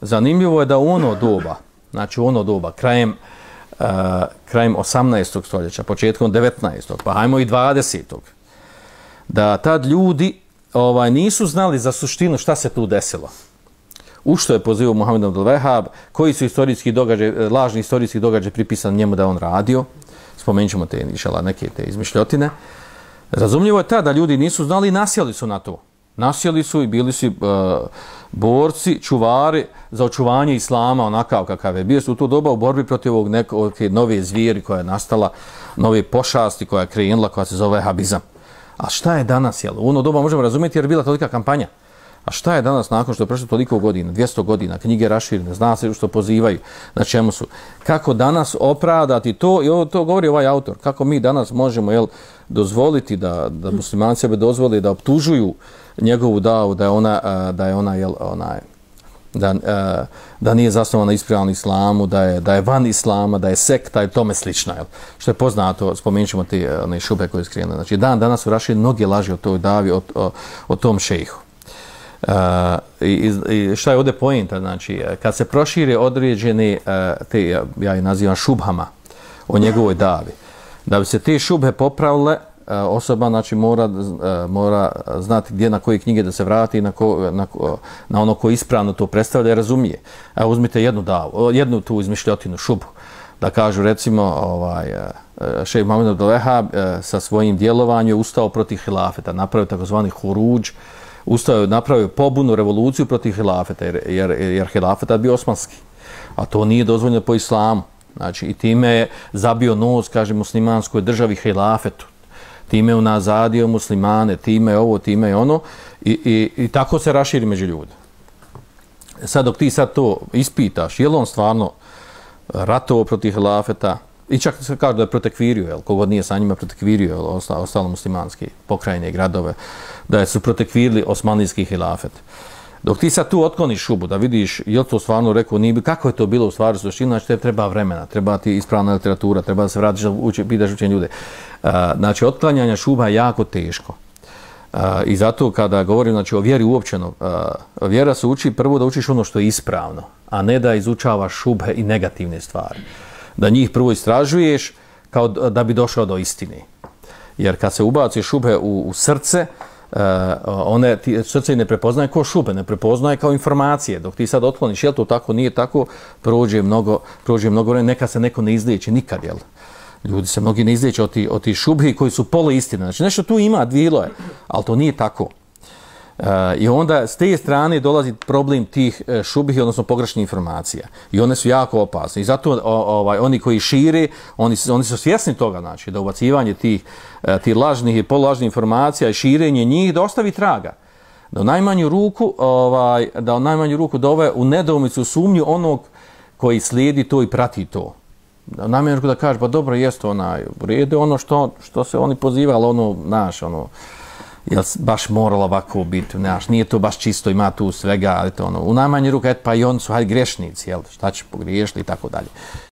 zanimljivo je da u ono doba, znači u ono doba, krajem, uh, krajem 18. stoljeća, početkom 19. pa hajmo i 20. da tad ljudi ovaj nisu znali za suštinu šta se tu desilo. U što je pozivao Muhammed Abdul Wahab, koji su istorijski događaj, lažni istorijski događaj pripisan njemu da on radio, spomenut ćemo te, inšala, neke te izmišljotine. Razumljivo je ta da ljudi nisu znali i nasjeli su na to. Nasjeli su i bili su e, borci, čuvari za očuvanje islama onakav kakav je. Bio su u to doba u borbi protiv ovog nekog nove zvijeri koja je nastala, nove pošasti koja je krenula, koja se zove habizam. A šta je danas, jel? U ono doba možemo razumjeti jer je bila tolika kampanja. A šta je danas nakon što je prešlo toliko godina, 200 godina, knjige raširne, zna se što pozivaju, na čemu su. Kako danas opravdati to, i ovo, to govori ovaj autor, kako mi danas možemo jel, dozvoliti da, da muslimani sebe dozvoli da optužuju njegovu davu, da je ona, da je ona, jel, ona da, da nije zasnovana ispravljena islamu, da je, da je van islama, da je sekta i tome slično. Jel? Što je poznato, spomenut ćemo ti one šube koje skrijene. Znači, dan danas su rašili mnoge laži o toj davi, o, o, o tom šejhu. I, i šta je ovdje pojenta? Znači, e, kad se prošire određene, te, ja ih nazivam šubhama, o njegovoj davi, da bi se te šubhe popravile, e, osoba znači, mora, e, mora znati gdje na koje knjige da se vrati na, ko, na, na ono ko ispravno to predstavlja i razumije. Evo, uzmite jednu davu, jednu tu izmišljotinu, šubu da kažu recimo ovaj, šejh Muhammed Abdul Wahhab sa svojim djelovanjem ustao protiv hilafeta, napravio takozvani huruđ, ustao je napravio pobunu revoluciju protiv hilafeta jer, jer, jer hilafeta bio osmanski a to nije dozvoljeno po islamu. Znači i time je zabio nos kaže muslimanskoj državi hilafetu. Time je unazadio muslimane time je ovo, time je ono i, i, i tako se raširi među ljudi sad dok ti sad to ispitaš je li on stvarno ratovo protiv hilafeta I čak se kaže da je protekvirio, jel, kogod nije sa njima protekvirio, jel, ostalo, ostalo muslimanski pokrajine i gradove, da su protekvirili osmanlijski hilafet. Dok ti sad tu otkloniš šubu, da vidiš je li to stvarno rekao, nije, kako je to bilo u stvari suština, znači te treba vremena, treba ti ispravna literatura, treba da se vratiš da uči, pitaš učenje ljude. Uh, znači, otklanjanja šuba je jako teško. Uh, I zato kada govorim znači, o vjeri uopćeno, uh, vjera se uči prvo da učiš ono što je ispravno, a ne da izučavaš šube i negativne stvari da njih prvo istražuješ kao da bi došao do istine. Jer kad se ubaci šube u, u srce, uh, one ti, srce ne prepoznaje kao šube, ne prepoznaje kao informacije. Dok ti sad otkloniš, jel to tako, nije tako, prođe mnogo, prođe mnogo vremena, neka se neko ne izliječi nikad, jel? Ljudi se mnogi ne izliječe od ti, od ti šubhi koji su polo istine. Znači nešto tu ima, dvilo je, ali to nije tako. E, I onda s te strane dolazi problem tih e, šubih, odnosno pogrešnih informacija. I one su jako opasne. I zato ovaj, oni koji šire, oni, oni su svjesni toga, znači, da ubacivanje tih, e, tih lažnih i polažnih informacija i širenje njih da ostavi traga. Da u najmanju ruku, ovaj, da u najmanju ruku dove u nedomicu sumnju onog koji slijedi to i prati to. Da najmanju ruku da kaže, pa dobro, jeste onaj, u redu ono što, što se oni pozivali, ono, naš, ono, jel baš moralo ovako biti, znaš, nije to baš čisto, ima tu svega, ali to ono, u najmanji ruka, et pa i oni su, hajde, grešnici, jel, šta će pogriješiti i tako dalje.